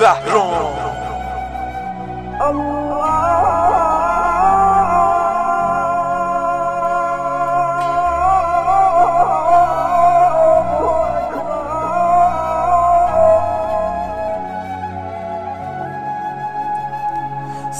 بحرون. الله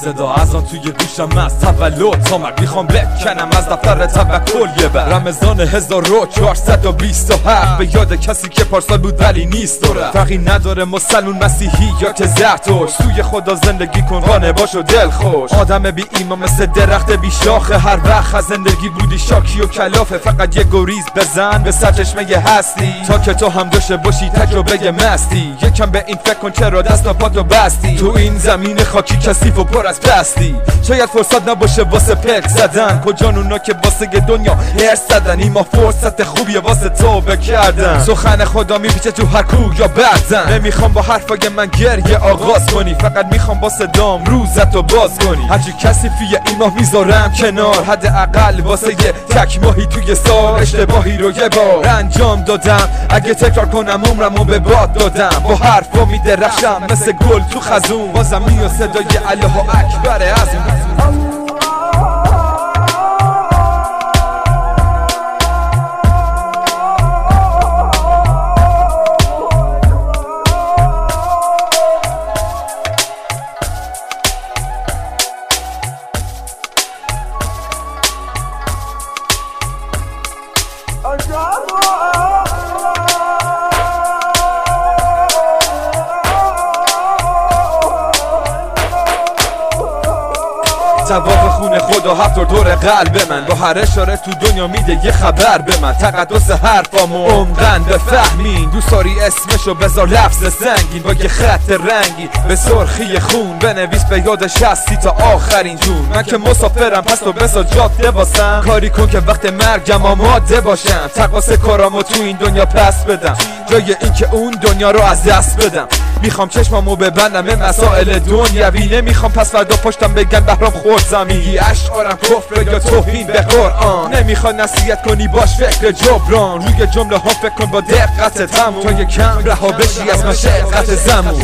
صدا از آن توی گوشم از تولد تا مرگ می‌خوام بکنم از دفتر توکل یه بر. رمضان 1427 به یاد کسی که پارسال بود ولی نیست دوره فرقی نداره مسلمون مسیحی یا که زهتوش سوی خدا زندگی کن قانه باش و دل خوش. آدم بی ایمان مثل درخت بی شاخه هر وقت از زندگی بودی شاکی و کلافه. فقط یه گریز بزن به سرچشمه هستی. تا که تو هم داشته باشی تجربه مستی. یکم به این فکر کن چرا دست و پاتو بستی. تو این زمین خاکی کثیف و پر از پستی شاید فرصت نباشه واسه پک زدن. کجان اونا که واسه دنیا هرس زدن؟ ما فرصت خوبیه واسه تو بکردن. سخن خدا میپیچه تو هر کو یا بعدن. نمی‌خوام با حرفای من گریه آغاز کنی. فقط می‌خوام با صدام روزتو باز کنی. هرچی کسی فی این ماه می‌ذارم کنار. حداقل واسه یه تک ماهی توی سال اشتباهی رو یه بار انجام دادم. اگه تکرار کنم عمرمو به باد دادم. با حرفا میدرخشم. مثل گل تو خزون. بازم میاد صدای الله اکبر از جواب خونه خدا هفت دور قلب من. با هر اشاره تو دنیا میده یه خبر به من. تقدس حرفامو. عمقن بفهمین. دوست داری اسمشو بذار لفظ سنگین. با یه خط رنگی به سرخی خون. بنویس به یادش هستی تا آخرین جون. من که مسافرم پس تو بسا جاده باسم کاری کن که وقت مرگم آماده باشم. تقاس کارامو تو این دنیا پس بدم. جای اینکه اون دنیا رو از دست بدم. می‌خوام چشمامو ببندم به مسائل دنیوی نمی‌خوام پس فردا پشتم بگن بهرام خورد زمینی اشعارم کفر یا توهین به قرآن. نمی‌خواد نصیحت کنی باش فکر جبران. روی جمله ها فکر کن با دقت تموم. تا یکم رها بشی از مشقت زمون.